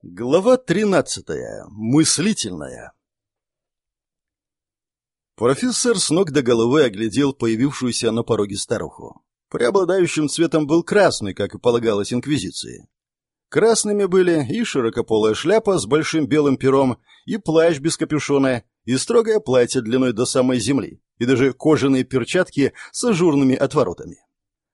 Глава тринадцатая. Мыслительная. Профессор с ног до головы оглядел появившуюся на пороге старуху. Преобладающим цветом был красный, как и полагалось инквизиции. Красными были и широкополая шляпа с большим белым пером, и плащ без капюшона, и строгое платье длиной до самой земли, и даже кожаные перчатки с ажурными отворотами.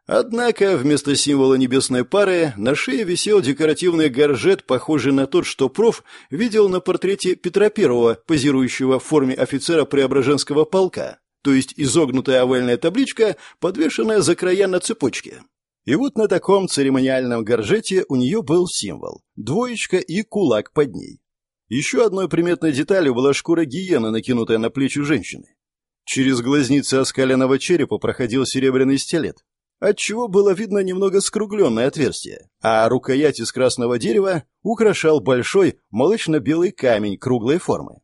Однако вместо символа небесной пары на шее висел декоративный горжет, похожий на тот, что проф видел на портрете Петра I, позирующего в форме офицера Преображенского полка, то есть изогнутая овальная табличка, подвешенная за края на цепочке. И вот на таком церемониальном горжете у нее был символ – двоечка и кулак под ней. Еще одной приметной деталью была шкура гиены, накинутая на плечи женщины. Через глазницы оскаленного черепа проходил серебряный стилет, отчего было видно немного скругленное отверстие, а рукоять из красного дерева украшал большой молочно-белый камень круглой формы.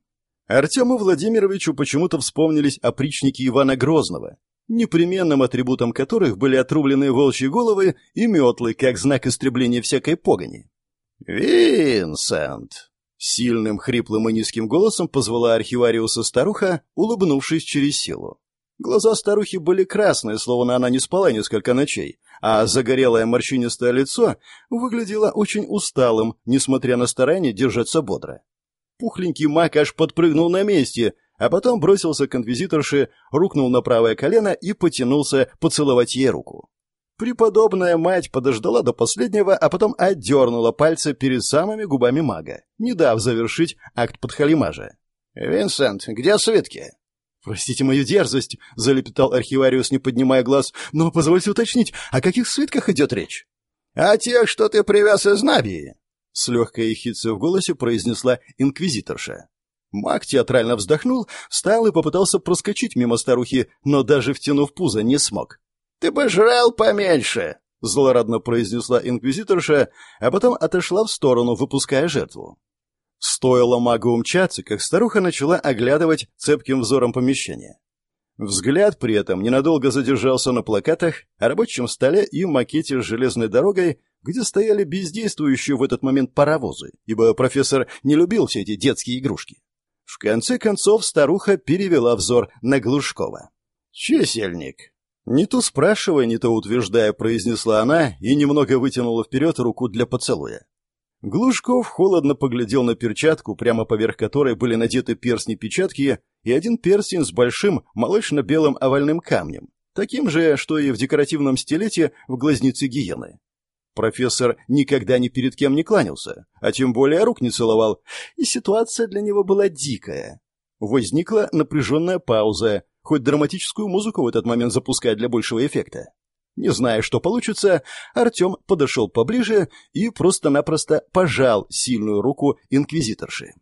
Артему Владимировичу почему-то вспомнились опричники Ивана Грозного, непременным атрибутом которых были отрубленные волчьи головы и метлы, как знак истребления всякой погони. «Винсент!» — сильным, хриплым и низким голосом позвала архивариуса старуха, улыбнувшись через силу. Глаза старухи были красные, словно она не спала несколько ночей, а загорелое морщинистое лицо выглядело очень усталым, несмотря на старание держаться бодро. Пухленький маг аж подпрыгнул на месте, а потом бросился к инквизиторше, рукнул на правое колено и потянулся поцеловать ей руку. Преподобная мать подождала до последнего, а потом отдернула пальцы перед самыми губами мага, не дав завершить акт подхалимажа. «Винсент, где свитки?» «Простите мою дерзость», — залепетал архивариус, не поднимая глаз, «но позвольте уточнить, о каких свитках идет речь?» «О тех, что ты привез из Набии», — с легкой ехицей в голосе произнесла инквизиторша. Маг театрально вздохнул, встал и попытался проскочить мимо старухи, но даже втянув пузо не смог. «Ты бы жрал поменьше», — злорадно произнесла инквизиторша, а потом отошла в сторону, выпуская жертву. Стоило магу умчаться, как старуха начала оглядывать цепким взором помещение. Взгляд при этом ненадолго задержался на плакатах, рабочем столе и макете с железной дорогой, где стояли бездействующие в этот момент паровозы, ибо профессор не любил все эти детские игрушки. В конце концов старуха перевела взор на Глушкова. «Чисельник!» Не то спрашивая, не то утверждая, произнесла она и немного вытянула вперед руку для поцелуя. Глушков холодно поглядел на перчатку, прямо поверх которой были надеты перстни-печатки и один перстень с большим молочно-белым овальным камнем, таким же, что и в декоративном стилете в глазнице гиены. Профессор никогда ни перед кем не кланялся, а тем более рук не целовал, и ситуация для него была дикая. Возникла напряженная пауза, хоть драматическую музыку в этот момент запускать для большего эффекта. Не зная, что получится, Артем подошел поближе и просто-напросто пожал сильную руку инквизиторши.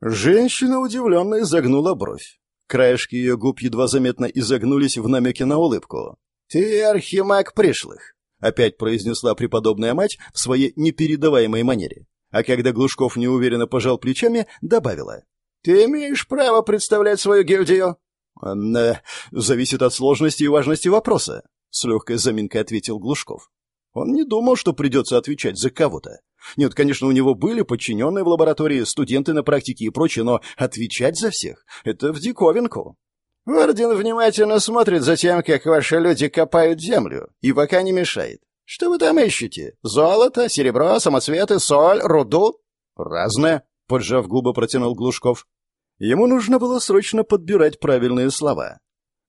Женщина удивленно изогнула бровь. Краешки ее губ едва заметно изогнулись в намеке на улыбку. «Ты архимаг пришлых», — опять произнесла преподобная мать в своей непередаваемой манере. А когда Глушков неуверенно пожал плечами, добавила. «Ты имеешь право представлять свою гильдию?» «Э, «Зависит от сложности и важности вопроса», с легкой заминкой ответил Глушков. Он не думал, что придется отвечать за кого-то. Нет, конечно, у него были подчиненные в лаборатории, студенты на практике и прочее, но отвечать за всех — это в диковинку. Орден внимательно смотрит за тем, как ваши люди копают землю, и пока не мешает. Что вы там ищете? Золото, серебро, самоцветы, соль, руду? Разное, поджав губы, протянул Глушков. Ему нужно было срочно подбирать правильные слова.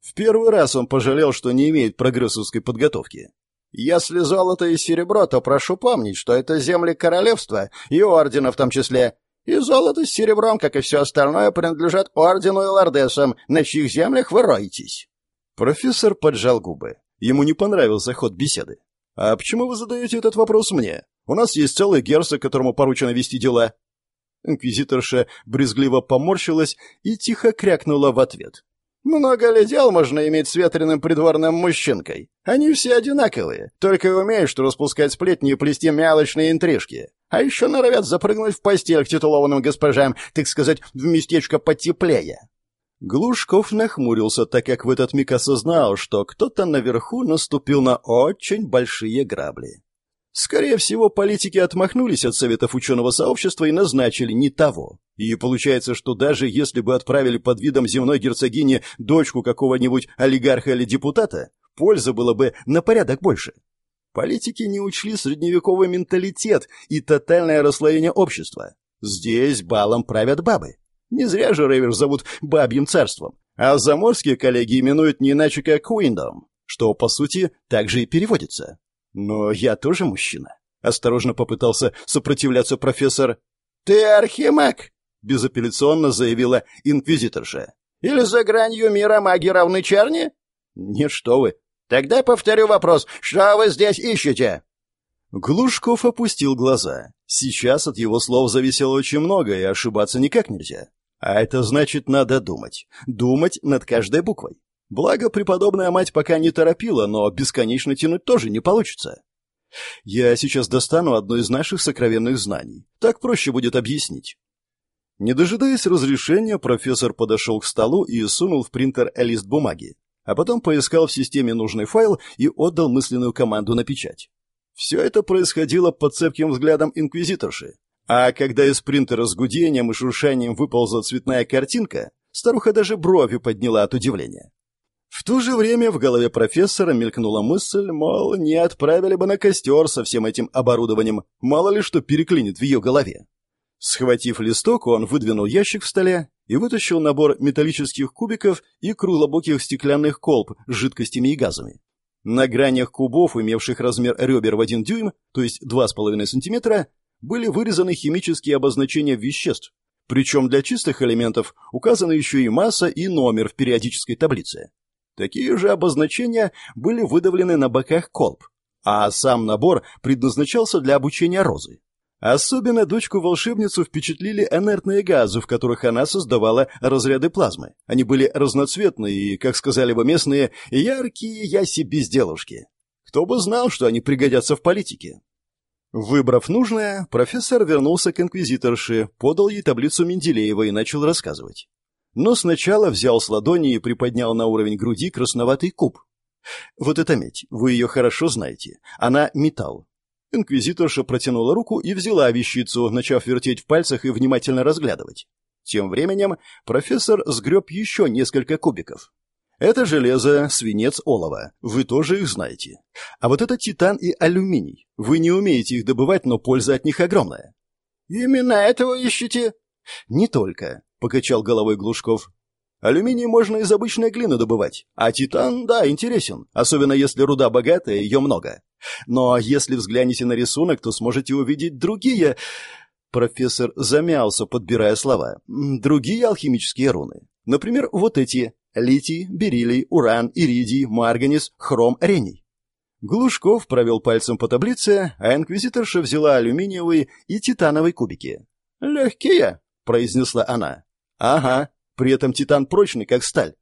В первый раз он пожалел, что не имеет прогрессовской подготовки. Если золото и серебро, то прошу помнить, что это земли королевства и ордена в том числе. И золото с серебром, как и все остальное, принадлежат ордену и лордесам, на чьих землях вы роетесь. Профессор поджал губы. Ему не понравился ход беседы. «А почему вы задаете этот вопрос мне? У нас есть целый герцог, которому поручено вести дела». Инквизиторша брезгливо поморщилась и тихо крякнула в ответ. Много ли дел можно иметь с ветреным придворным мужчинкой? Они все одинаковые, только и умеют, что распускать сплетни и плести мелочные интрижки. А еще норовят запрыгнуть в постель к титулованным госпожам, так сказать, в местечко потеплее. Глушков нахмурился, так как в этот миг осознал, что кто-то наверху наступил на очень большие грабли. Скорее всего, политики отмахнулись от советов ученого сообщества и назначили не того. И получается, что даже если бы отправили под видом земной герцогини дочку какого-нибудь олигарха или депутата, пользы было бы на порядок больше. Политики не учли средневековый менталитет и тотальное расслоение общества. Здесь балом правят бабы. Не зря же Рейвер зовут бабьим царством, а заморские коллеги именуют не иначе как Куиндом, что, по сути, также и переводится. Но я тоже мужчина. Осторожно попытался сопротивляться профессор. «Ты архимаг!» — безапелляционно заявила инквизиторша. «Или за гранью мира маги равны черни?» «Нет, что вы!» «Тогда повторю вопрос. Что вы здесь ищете?» Глушков опустил глаза. Сейчас от его слов зависело очень много, и ошибаться никак нельзя. А это значит, надо думать. Думать над каждой буквой. Благо, преподобная мать пока не торопила, но бесконечно тянуть тоже не получится. Я сейчас достану одно из наших сокровенных знаний. Так проще будет объяснить. Не дожидаясь разрешения, профессор подошел к столу и сунул в принтер лист бумаги, а потом поискал в системе нужный файл и отдал мысленную команду на печать. Все это происходило под цепким взглядом инквизиторши. А когда из принтера с гудением и шуршанием выползла цветная картинка, старуха даже брови подняла от удивления. В то же время в голове профессора мелькнула мысль, мол, не отправили бы на костер со всем этим оборудованием, мало ли что переклинит в ее голове. Схватив листок, он выдвинул ящик в столе и вытащил набор металлических кубиков и круглобоких стеклянных колб с жидкостями и газами. На гранях кубов, имевших размер ребер в один дюйм, то есть 2,5 сантиметра, были вырезаны химические обозначения веществ, причем для чистых элементов указаны еще и масса и номер в периодической таблице. Такие же обозначения были выдавлены на боках колб, а сам набор предназначался для обучения Розы. Особенно дочку-волшебницу впечатлили инертные газы, в которых она создавала разряды плазмы. Они были разноцветные и, как сказали бы местные, яркие яси-безделушки. Кто бы знал, что они пригодятся в политике. Выбрав нужное, профессор вернулся к инквизиторше, подал ей таблицу Менделеева и начал рассказывать но сначала взял с ладони и приподнял на уровень груди красноватый куб. Вот эта медь, вы ее хорошо знаете. Она металл. Инквизиторша протянула руку и взяла вещицу, начав вертеть в пальцах и внимательно разглядывать. Тем временем профессор сгреб еще несколько кубиков. Это железо, свинец, олово. Вы тоже их знаете. А вот это титан и алюминий. Вы не умеете их добывать, но польза от них огромная. Именно этого ищете? Не только покачал головой Глушков. Алюминий можно из обычной глины добывать, а титан, да, интересен, особенно если руда богатая, ее много. Но если взглянете на рисунок, то сможете увидеть другие... Профессор замялся, подбирая слова. Другие алхимические руны. Например, вот эти. Литий, бериллий, уран, иридий, марганец, хром, рений. Глушков провел пальцем по таблице, а инквизиторша взяла алюминиевые и титановые кубики. «Легкие», — произнесла она. Ага, при этом титан прочный, как сталь.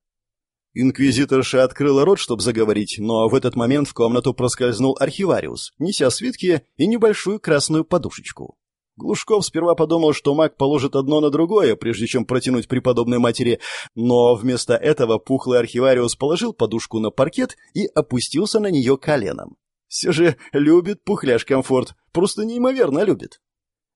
Инквизиторша открыла рот, чтобы заговорить, но в этот момент в комнату проскользнул архивариус, неся свитки и небольшую красную подушечку. Глушков сперва подумал, что маг положит одно на другое, прежде чем протянуть преподобной матери, но вместо этого пухлый архивариус положил подушку на паркет и опустился на нее коленом. Все же любит пухляш комфорт, просто неимоверно любит.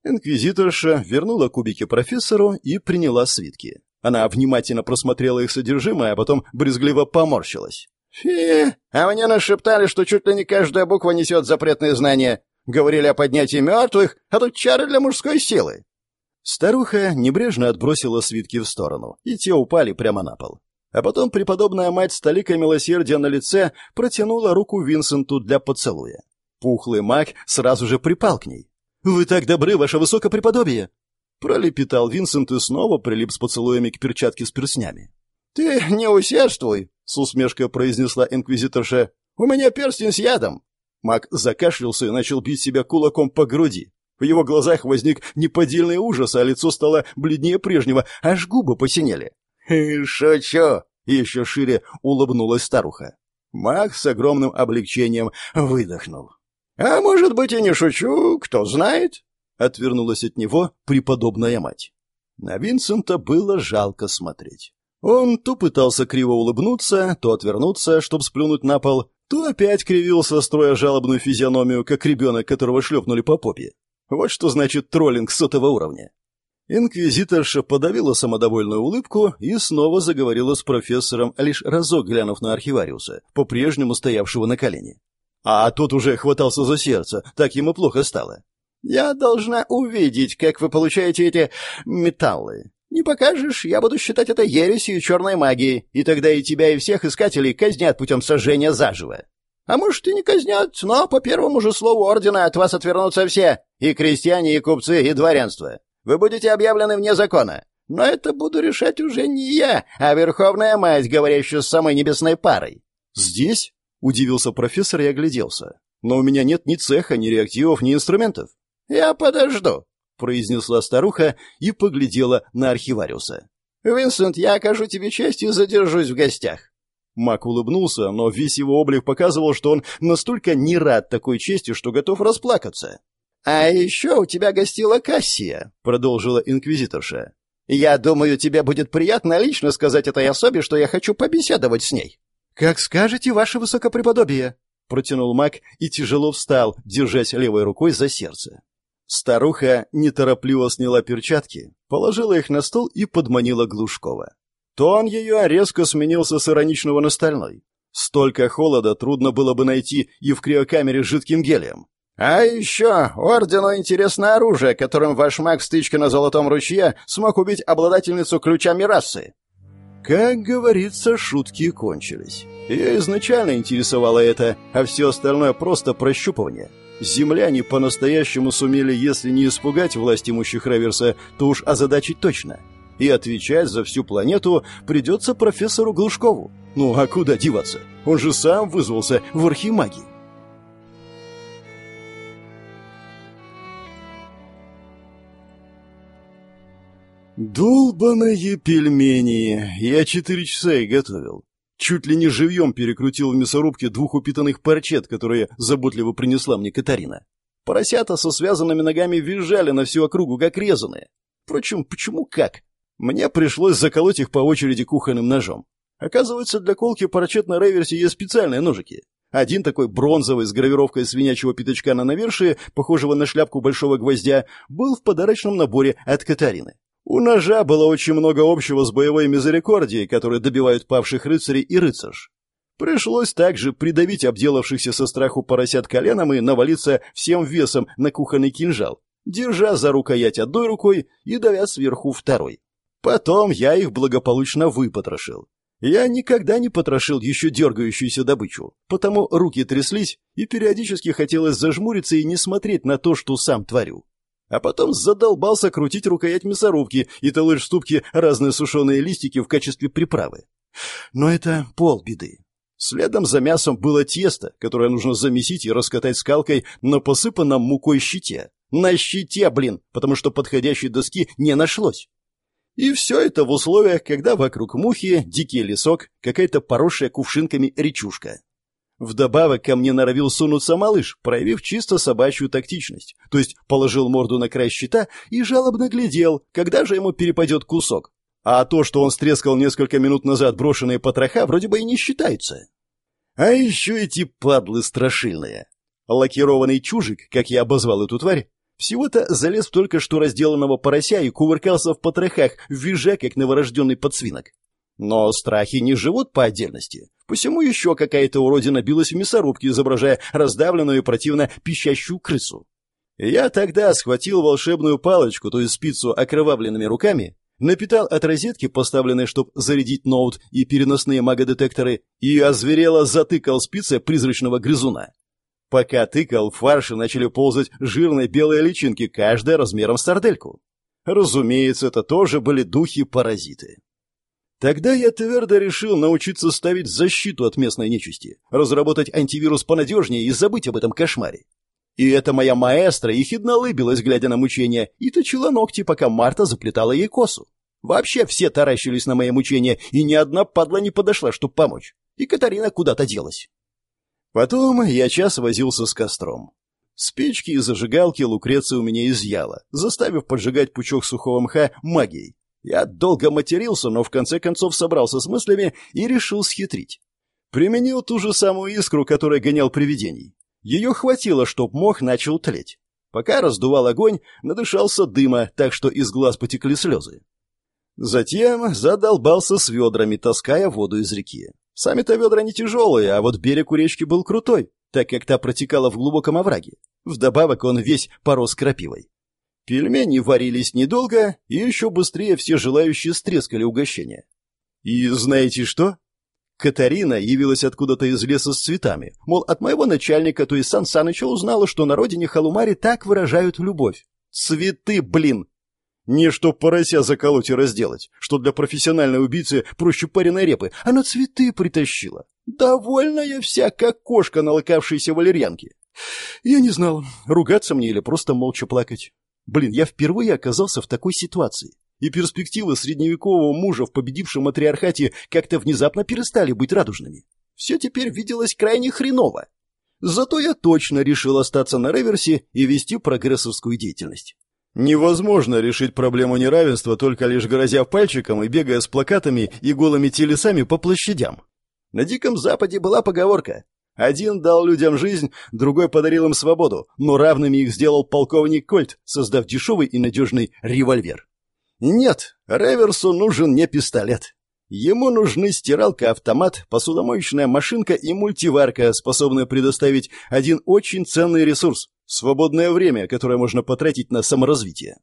Инквизиторша вернула кубики профессору и приняла свитки. Она внимательно просмотрела их содержимое, а потом брезгливо поморщилась. «Фи, а мне нашептали, что чуть ли не каждая буква несет запретные знания. Говорили о поднятии мертвых, а тут чары для мужской силы». Старуха небрежно отбросила свитки в сторону, и те упали прямо на пол. А потом преподобная мать с толикой милосердия на лице протянула руку Винсенту для поцелуя. Пухлый маг сразу же припал к ней. «Вы так добры, ваше высокопреподобие!» Пролепетал Винсент и снова прилип с поцелуями к перчатке с перстнями. «Ты не усердствуй!» — с усмешкой произнесла инквизиторша. «У меня перстень с ядом!» Маг закашлялся и начал бить себя кулаком по груди. В его глазах возник неподдельный ужас, а лицо стало бледнее прежнего, аж губы посинели. «Шучу!» — еще шире улыбнулась старуха. Маг с огромным облегчением выдохнул. «А может быть, и не шучу, кто знает?» — отвернулась от него преподобная мать. На Винсента было жалко смотреть. Он то пытался криво улыбнуться, то отвернуться, чтобы сплюнуть на пол, то опять кривился, строя жалобную физиономию, как ребенок, которого шлепнули по попе. Вот что значит троллинг сотого уровня. Инквизиторша подавила самодовольную улыбку и снова заговорила с профессором, лишь разок глянув на архивариуса, по-прежнему стоявшего на колене. А тот уже хватался за сердце, так ему плохо стало. «Я должна увидеть, как вы получаете эти металлы. Не покажешь, я буду считать это ересью черной магии, и тогда и тебя, и всех искателей казнят путем сожжения заживо. А может, и не казнят, но по первому же слову ордена от вас отвернутся все, и крестьяне, и купцы, и дворянство. Вы будете объявлены вне закона. Но это буду решать уже не я, а Верховная Мать, говорящая с самой небесной парой. «Здесь?» — удивился профессор и огляделся. «Но у меня нет ни цеха, ни реактивов, ни инструментов». «Я подожду», — произнесла старуха и поглядела на архивариуса. «Винсент, я окажу тебе честь и задержусь в гостях». Мак улыбнулся, но весь его облик показывал, что он настолько не рад такой чести, что готов расплакаться. «А еще у тебя гостила Кассия», — продолжила инквизиторша. «Я думаю, тебе будет приятно лично сказать этой особе, что я хочу побеседовать с ней». «Как скажете, ваше высокопреподобие», — протянул маг и тяжело встал, держась левой рукой за сердце. Старуха неторопливо сняла перчатки, положила их на стол и подманила Глушкова. Тон ее резко сменился с ироничного на стальной. Столько холода трудно было бы найти и в криокамере с жидким гелием. «А еще ордену интересно оружие, которым ваш маг в стычке на Золотом ручье смог убить обладательницу ключами расы». Как говорится, шутки кончились. Ее изначально интересовало это, а все остальное просто прощупывание — Земляне по-настоящему сумели, если не испугать власть имущих Реверса, то уж озадачить точно. И отвечать за всю планету придется профессору Глушкову. Ну, а куда деваться? Он же сам вызвался в архимагии. Долбаные пельмени! Я четыре часа и готовил. Чуть ли не живьем перекрутил в мясорубке двух упитанных парчет, которые заботливо принесла мне Катарина. Поросята со связанными ногами визжали на всю округу, как резаные. Впрочем, почему как? Мне пришлось заколоть их по очереди кухонным ножом. Оказывается, для колки парачет на реверсе есть специальные ножики. Один такой бронзовый с гравировкой свинячьего пятачка на навершие, похожего на шляпку большого гвоздя, был в подарочном наборе от Катарины. У ножа было очень много общего с боевой мизерикордией, которые добивают павших рыцарей и рыцарш. Пришлось также придавить обделавшихся со страху поросят коленом и навалиться всем весом на кухонный кинжал, держа за рукоять одной рукой и давя сверху второй. Потом я их благополучно выпотрошил. Я никогда не потрошил еще дергающуюся добычу, потому руки тряслись, и периодически хотелось зажмуриться и не смотреть на то, что сам творю а потом задолбался крутить рукоять мясорубки и толочь в ступке разные сушеные листики в качестве приправы. Но это полбеды. Следом за мясом было тесто, которое нужно замесить и раскатать скалкой на посыпанном мукой щите. На щите, блин, потому что подходящей доски не нашлось. И все это в условиях, когда вокруг мухи, дикий лесок, какая-то поросшая кувшинками речушка. Вдобавок ко мне норовил сунуться малыш, проявив чисто собачью тактичность, то есть положил морду на край щита и жалобно глядел, когда же ему перепадет кусок. А то, что он стрескал несколько минут назад брошенные потроха, вроде бы и не считается. А еще эти падлы страшильные. Лакированный чужик, как я обозвал эту тварь, всего-то залез в только что разделанного порося и кувыркался в потрохах, визжа, как новорожденный подсвинок. Но страхи не живут по отдельности. Посему еще какая-то уродина билась в мясорубке, изображая раздавленную и противно пищащую крысу. Я тогда схватил волшебную палочку, то есть спицу окровавленными руками, напитал от розетки, поставленной, чтобы зарядить ноут и переносные магодетекторы, и озверело затыкал спицей призрачного грызуна. Пока тыкал, в фарше начали ползать жирные белые личинки, каждая размером с сардельку. Разумеется, это тоже были духи-паразиты. Тогда я твердо решил научиться ставить защиту от местной нечисти, разработать антивирус понадежнее и забыть об этом кошмаре. И эта моя маэстро ехидно улыбилась, глядя на мучения, и точила ногти, пока Марта заплетала ей косу. Вообще все таращились на мои мучения, и ни одна падла не подошла, чтобы помочь. И Катарина куда-то делась. Потом я час возился с костром. Спички и зажигалки Лукреция у меня изъяла, заставив поджигать пучок сухого мха магией, я долго матерился, но в конце концов собрался с мыслями и решил схитрить. Применил ту же самую искру, которая гонял привидений. Ее хватило, чтоб мох начал тлеть. Пока раздувал огонь, надышался дыма, так что из глаз потекли слезы. Затем задолбался с ведрами, таская воду из реки. Сами-то ведра не тяжелые, а вот берег у речки был крутой, так как та протекала в глубоком овраге. Вдобавок он весь порос крапивой. Пельмени варились недолго, и еще быстрее все желающие стрескали угощения. И знаете что? Катарина явилась откуда-то из леса с цветами. Мол, от моего начальника, то есть Сан Саныча, узнала, что на родине Халумари так выражают любовь. Цветы, блин! Не что порося заколоть и разделать, что для профессиональной убийцы проще пареной репы. Она цветы притащила. Довольная вся, как кошка, налокавшаяся валерьянки. Я не знал, ругаться мне или просто молча плакать. Блин, я впервые оказался в такой ситуации и перспективы средневекового мужа в победившем матриархате как-то внезапно перестали быть радужными. Все теперь виделось крайне хреново. Зато я точно решил остаться на реверсе и вести прогрессовскую деятельность. Невозможно решить проблему неравенства, только лишь грозя пальчиком и бегая с плакатами и голыми телесами по площадям. На Диком Западе была поговорка один дал людям жизнь, другой подарил им свободу, но равными их сделал полковник Кольт, создав дешевый и надежный револьвер. Нет, Реверсу нужен не пистолет. Ему нужны стиралка-автомат, посудомоечная машинка и мультиварка, способная предоставить один очень ценный ресурс – свободное время, которое можно потратить на саморазвитие.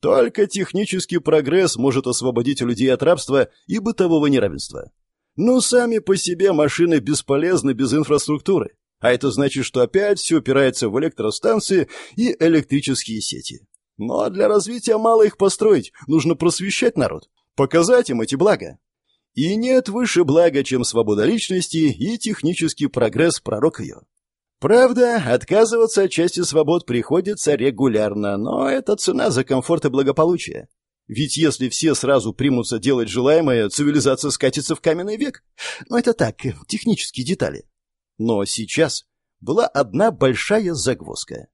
Только технический прогресс может освободить людей от рабства и бытового неравенства. Но сами по себе машины бесполезны без инфраструктуры. А это значит, что опять все упирается в электростанции и электрические сети. Но для развития мало их построить, нужно просвещать народ, показать им эти блага. И нет выше блага, чем свобода личности и технический прогресс пророк ее. Правда, отказываться от части свобод приходится регулярно, но это цена за комфорт и благополучие. Ведь если все сразу примутся делать желаемое, цивилизация скатится в каменный век. Но это так, технические детали. Но сейчас была одна большая загвоздка.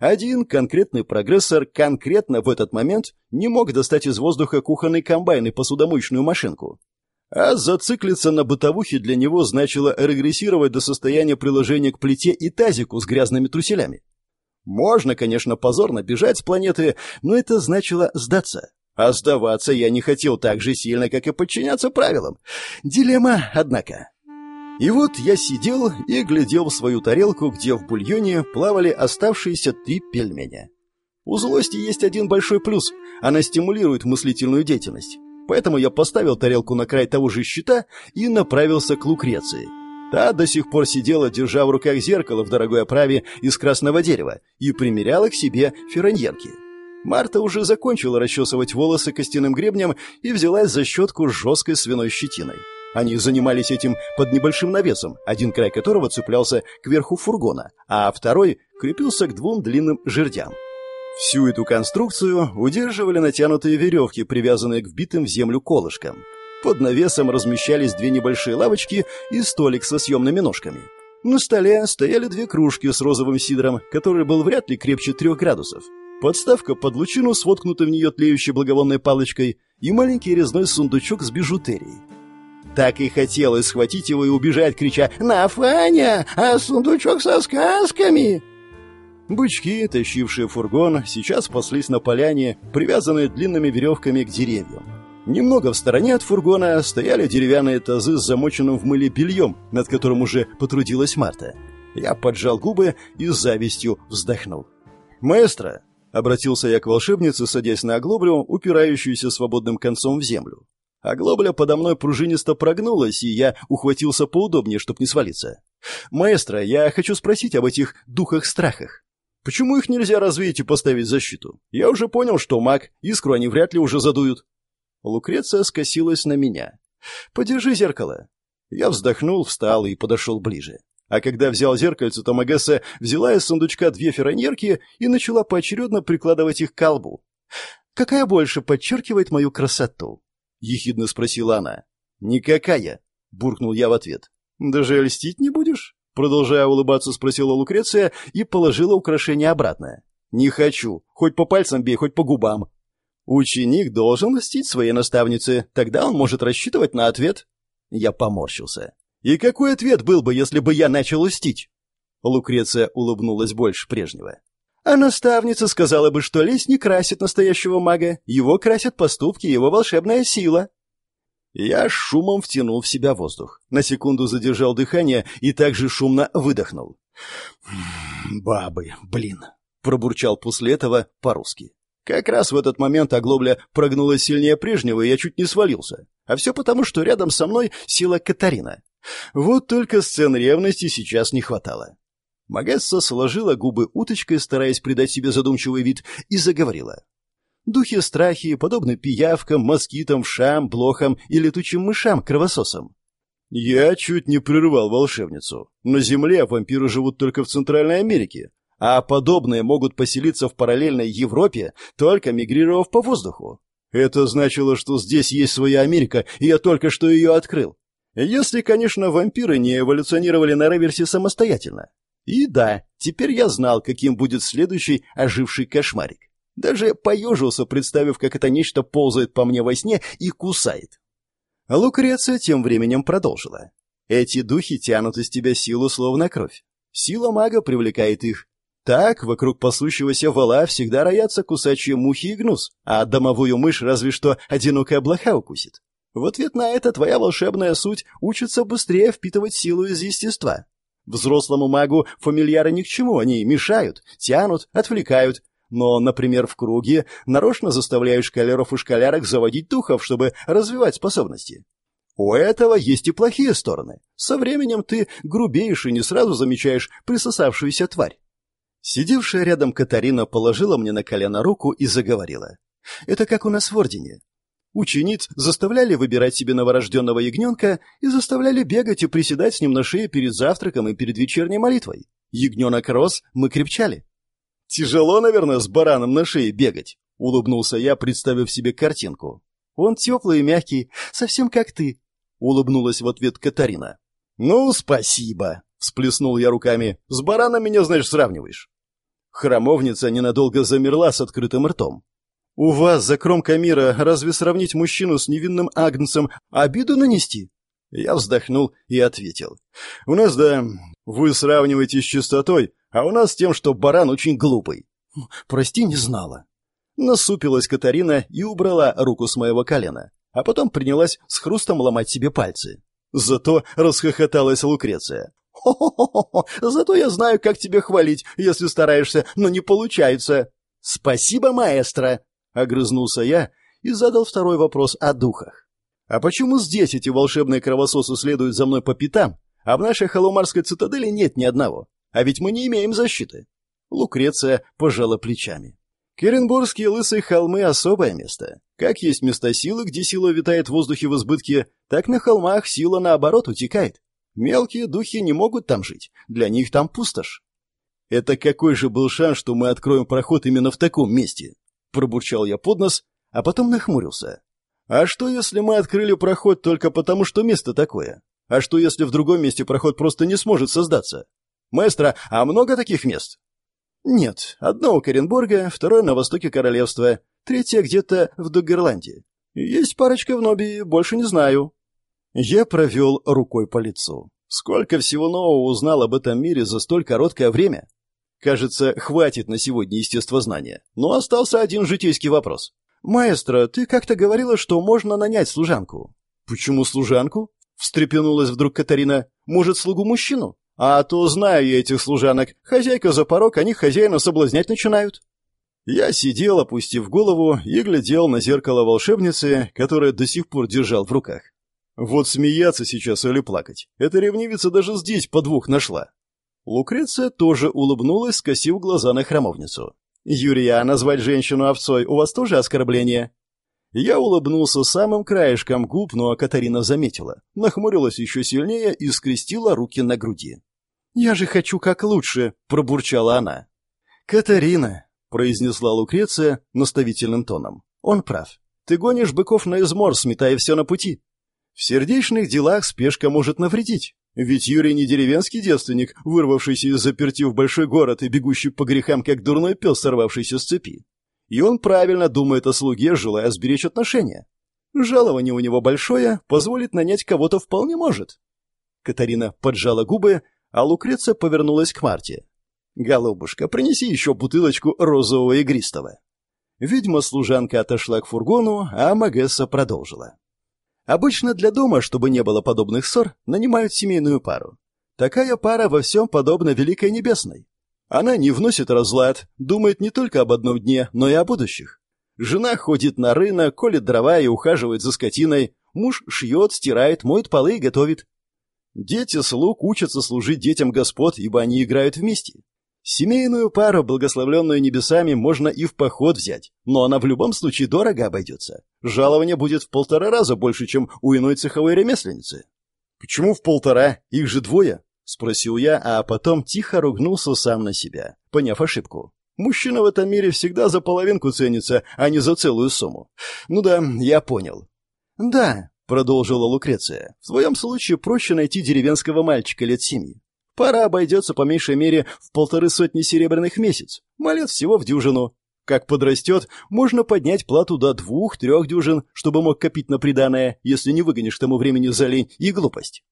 Один конкретный прогрессор конкретно в этот момент не мог достать из воздуха кухонный комбайн и посудомоечную машинку. А зациклиться на бытовухе для него значило регрессировать до состояния приложения к плите и тазику с грязными труселями. Можно, конечно, позорно бежать с планеты, но это значило сдаться. А сдаваться я не хотел так же сильно, как и подчиняться правилам. Дилемма, однако. И вот я сидел и глядел в свою тарелку, где в бульоне плавали оставшиеся три пельменя. У злости есть один большой плюс – она стимулирует мыслительную деятельность. Поэтому я поставил тарелку на край того же щита и направился к Лукреции. Та до сих пор сидела, держа в руках зеркало в дорогой оправе из красного дерева и примеряла к себе ферраньерки. Марта уже закончила расчесывать волосы костяным гребнем и взялась за щетку с жесткой свиной щетиной. Они занимались этим под небольшим навесом, один край которого цеплялся к верху фургона, а второй крепился к двум длинным жердям. Всю эту конструкцию удерживали натянутые веревки, привязанные к вбитым в землю колышкам. Под навесом размещались две небольшие лавочки и столик со съемными ножками. На столе стояли две кружки с розовым сидром, который был вряд ли крепче трех градусов. Подставка под лучину с в нее тлеющей благовонной палочкой и маленький резной сундучок с бижутерией. Так и хотелось схватить его и убежать, крича «На, Фаня! А сундучок со сказками!» Бычки, тащившие фургон, сейчас паслись на поляне, привязанные длинными веревками к деревьям. Немного в стороне от фургона стояли деревянные тазы с замоченным в мыле бельем, над которым уже потрудилась Марта. Я поджал губы и с завистью вздохнул. «Маэстро!» — обратился я к волшебнице, садясь на оглоблю, упирающуюся свободным концом в землю. Оглобля подо мной пружинисто прогнулась, и я ухватился поудобнее, чтоб не свалиться. «Маэстро, я хочу спросить об этих духах-страхах. Почему их нельзя развеять и поставить защиту? Я уже понял, что маг, искру они вряд ли уже задуют». Лукреция скосилась на меня. «Подержи зеркало». Я вздохнул, встал и подошел ближе. А когда взял зеркальце, то Магесса взяла из сундучка две ферронерки и начала поочередно прикладывать их к колбу. «Какая больше подчеркивает мою красоту?» — ехидно спросила она. «Никакая», — буркнул я в ответ. «Даже льстить не будешь?» Продолжая улыбаться, спросила Лукреция и положила украшение обратно. «Не хочу. Хоть по пальцам бей, хоть по губам». «Ученик должен льстить своей наставнице, тогда он может рассчитывать на ответ». Я поморщился. И какой ответ был бы, если бы я начал устить? Лукреция улыбнулась больше прежнего. А наставница сказала бы, что лес не красит настоящего мага, его красят поступки, его волшебная сила. Я шумом втянул в себя воздух, на секунду задержал дыхание и также шумно выдохнул. «Бабы, блин!» — пробурчал после этого по-русски. Как раз в этот момент оглобля прогнулась сильнее прежнего, и я чуть не свалился. А все потому, что рядом со мной сила Катарина. Вот только сцен ревности сейчас не хватало. Магесса сложила губы уточкой, стараясь придать себе задумчивый вид, и заговорила. Духи страхи подобны пиявкам, москитам, вшам, блохам и летучим мышам-кровососам. Я чуть не прервал волшебницу. На Земле вампиры живут только в Центральной Америке, а подобные могут поселиться в параллельной Европе, только мигрировав по воздуху. Это значило, что здесь есть своя Америка, и я только что ее открыл. Если, конечно, вампиры не эволюционировали на реверсе самостоятельно. И да, теперь я знал, каким будет следующий оживший кошмарик. Даже поежился, представив, как это нечто ползает по мне во сне и кусает. Лукреция тем временем продолжила. Эти духи тянут из тебя силу, словно кровь. Сила мага привлекает их. Так, вокруг пасущегося вала всегда роятся кусачие мухи и гнус, а домовую мышь разве что одинокая блоха укусит. В ответ на это твоя волшебная суть учится быстрее впитывать силу из естества. Взрослому магу фамильяры ни к чему, они мешают, тянут, отвлекают. Но, например, в круге нарочно заставляют шкалеров и шкалярок заводить духов, чтобы развивать способности. У этого есть и плохие стороны. Со временем ты грубеешь и не сразу замечаешь присосавшуюся тварь. Сидевшая рядом Катарина положила мне на колено руку и заговорила. Это как у нас в Ордене. Учениц заставляли выбирать себе новорожденного ягненка и заставляли бегать и приседать с ним на шее перед завтраком и перед вечерней молитвой. Ягненок рос, мы крепчали. «Тяжело, наверное, с бараном на шее бегать», — улыбнулся я, представив себе картинку. «Он теплый и мягкий, совсем как ты», — улыбнулась в ответ Катарина. «Ну, спасибо», — всплеснул я руками. «С бараном меня, значит, сравниваешь». Храмовница ненадолго замерла с открытым ртом. «У вас за кромкой мира разве сравнить мужчину с невинным агнцем обиду нанести?» Я вздохнул и ответил. «У нас, да, вы сравниваете с чистотой, а у нас с тем, что баран очень глупый». «Прости, не знала». Насупилась Катарина и убрала руку с моего колена, а потом принялась с хрустом ломать себе пальцы. Зато расхохоталась Лукреция. «Хо-хо-хо! Зато я знаю, как тебе хвалить, если стараешься, но не получается!» «Спасибо, маэстро!» Огрызнулся я и задал второй вопрос о духах. А почему здесь эти волшебные кровососы следуют за мной по пятам, а в нашей холомарской цитадели нет ни одного? А ведь мы не имеем защиты. Лукреция пожала плечами. Керенбургские лысые холмы — особое место. Как есть места силы, где сила витает в воздухе в избытке, так на холмах сила, наоборот, утекает. Мелкие духи не могут там жить, для них там пустошь. Это какой же был шанс, что мы откроем проход именно в таком месте? Пробурчал я под нос, а потом нахмурился. А что, если мы открыли проход только потому, что место такое? А что, если в другом месте проход просто не сможет создаться? Маэстро, а много таких мест? Нет, одно у Коренбурга, второе на востоке королевства, третье где-то в Дугерланде. Есть парочка в Нобии, больше не знаю. Я провел рукой по лицу. Сколько всего нового узнал об этом мире за столь короткое время. Кажется, хватит на сегодня естествознания. Но остался один житейский вопрос. «Маэстро, ты как-то говорила, что можно нанять служанку». «Почему служанку?» — встрепенулась вдруг Катарина. «Может, слугу-мужчину? А то знаю я этих служанок. Хозяйка за порог, они хозяина соблазнять начинают». Я сидел, опустив голову, и глядел на зеркало волшебницы, которое до сих пор держал в руках. Вот смеяться сейчас или плакать. Эта ревнивица даже здесь подвох нашла. Лукреция тоже улыбнулась, скосив глаза на храмовницу. «Юрия, назвать женщину овцой у вас тоже оскорбление?» Я улыбнулся самым краешком губ, но Катарина заметила, нахмурилась еще сильнее и скрестила руки на груди. «Я же хочу как лучше», — пробурчала она. «Катарина», — произнесла Лукреция наставительным тоном, — «он прав. Ты гонишь быков на измор, сметая все на пути. В сердечных делах спешка может навредить. Ведь Юрий не деревенский девственник, вырвавшийся из заперти в большой город и бегущий по грехам, как дурной пес, сорвавшийся с цепи. И он правильно думает о слуге, желая сберечь отношения. Жалование у него большое, позволит нанять кого-то вполне может. Катарина поджала губы, а Лукреция повернулась к Марте. «Голубушка, принеси еще бутылочку розового игристого». Ведьма-служанка отошла к фургону, а Магесса продолжила. Обычно для дома, чтобы не было подобных ссор, нанимают семейную пару. Такая пара во всем подобна Великой Небесной. Она не вносит разлад, думает не только об одном дне, но и о будущих. Жена ходит на рынок, колет дрова и ухаживает за скотиной. Муж шьет, стирает, моет полы и готовит. Дети слуг учатся служить детям господ, ибо они играют вместе. Семейную пару, благословленную небесами, можно и в поход взять, но она в любом случае дорого обойдется. Жалование будет в полтора раза больше, чем у иной цеховой ремесленницы. «Почему в полтора? Их же двое?» — спросил я, а потом тихо ругнулся сам на себя, поняв ошибку. Мужчина в этом мире всегда за половинку ценится, а не за целую сумму. Ну да, я понял. Да, продолжила Лукреция. В твоем случае проще найти деревенского мальчика лет семи. Пора обойдется по меньшей мере в полторы сотни серебряных в месяц. Малец всего в дюжину. Как подрастет, можно поднять плату до двух-трех дюжин, чтобы мог копить на приданое, если не выгонишь тому времени за лень и глупость.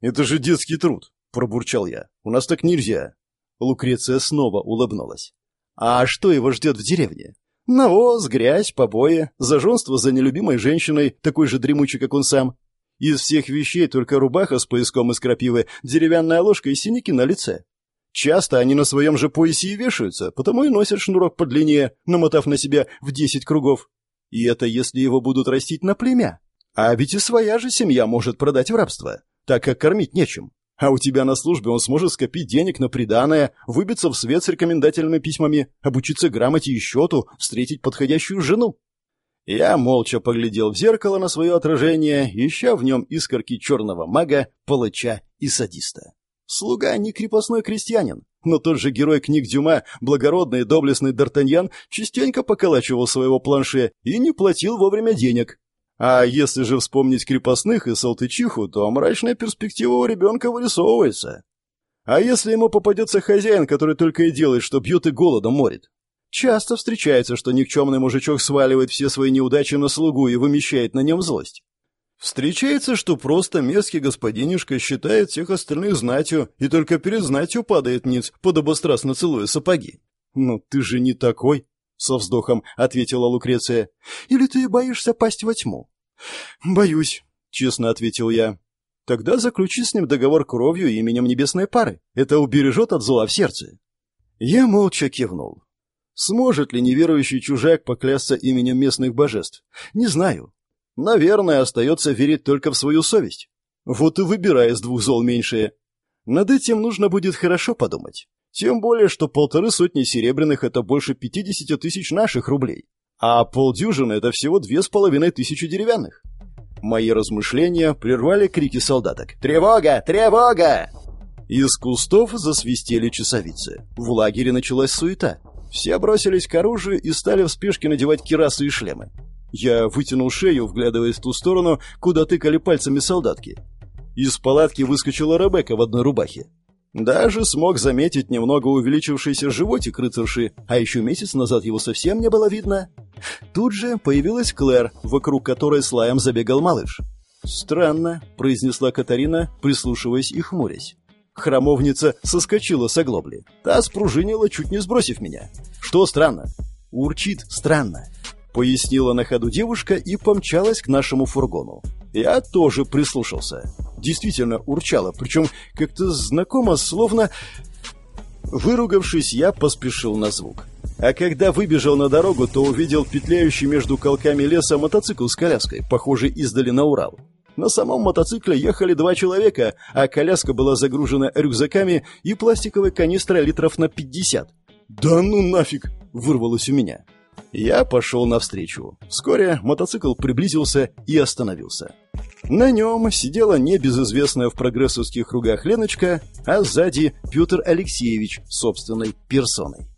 «Это же детский труд», — пробурчал я. «У нас так нельзя». Лукреция снова улыбнулась. «А что его ждет в деревне?» «Навоз, грязь, побои, заженство за нелюбимой женщиной, такой же дремучей, как он сам, из всех вещей только рубаха с пояском из крапивы, деревянная ложка и синяки на лице. Часто они на своем же поясе и вешаются, потому и носят шнурок подлиннее, намотав на себя в десять кругов. И это если его будут растить на племя. А ведь и своя же семья может продать в рабство, так как кормить нечем. А у тебя на службе он сможет скопить денег на приданое, выбиться в свет с рекомендательными письмами, обучиться грамоте и счету, встретить подходящую жену. Я молча поглядел в зеркало на свое отражение, ища в нем искорки черного мага, палача и садиста. Слуга не крепостной крестьянин, но тот же герой книг Дюма, благородный и доблестный Д'Артаньян, частенько поколачивал своего планше и не платил вовремя денег. А если же вспомнить крепостных и Салтычиху, то мрачная перспектива у ребенка вырисовывается. А если ему попадется хозяин, который только и делает, что бьет и голодом морит? Часто встречается, что никчемный мужичок сваливает все свои неудачи на слугу и вымещает на нем злость. Встречается, что просто мерзкий господинюшка считает всех остальных знатью и только перед знатью падает ниц, подобострастно целуя сапоги. «Ну ты же не такой!» — со вздохом ответила Лукреция. «Или ты боишься пасть во тьму?» «Боюсь», — честно ответил я. «Тогда заключи с ним договор кровью именем небесной пары. Это убережет от зла в сердце». Я молча кивнул. Сможет ли неверующий чужак поклясться именем местных божеств? Не знаю. Наверное, остается верить только в свою совесть. Вот и выбирай из двух зол меньшее. Над этим нужно будет хорошо подумать. Тем более, что полторы сотни серебряных – это больше 50 тысяч наших рублей. А полдюжины – это всего две с половиной тысячи деревянных. Мои размышления прервали крики солдаток. «Тревога! Тревога!» Из кустов засвистели часовицы. В лагере началась суета. Все бросились к оружию и стали в спешке надевать кирасы и шлемы. Я вытянул шею, вглядываясь в ту сторону, куда тыкали пальцами солдатки. Из палатки выскочила Ребекка в одной рубахе. Даже смог заметить немного увеличившийся животик рыцарши, а еще месяц назад его совсем не было видно. Тут же появилась Клэр, вокруг которой с лаем забегал малыш. «Странно», — произнесла Катарина, прислушиваясь и хмурясь. Храмовница соскочила с оглобли. Та спружинила, чуть не сбросив меня. Что странно? Урчит странно. Пояснила на ходу девушка и помчалась к нашему фургону. Я тоже прислушался. Действительно урчала, причем как-то знакомо, словно... Выругавшись, я поспешил на звук. А когда выбежал на дорогу, то увидел петляющий между колками леса мотоцикл с коляской, похожий издали на Урал. На самом мотоцикле ехали два человека, а коляска была загружена рюкзаками и пластиковой канистрой литров на 50. «Да ну нафиг!» – вырвалось у меня. Я пошел навстречу. Вскоре мотоцикл приблизился и остановился. На нем сидела небезызвестная в прогрессовских кругах Леночка, а сзади Петр Алексеевич собственной персоной.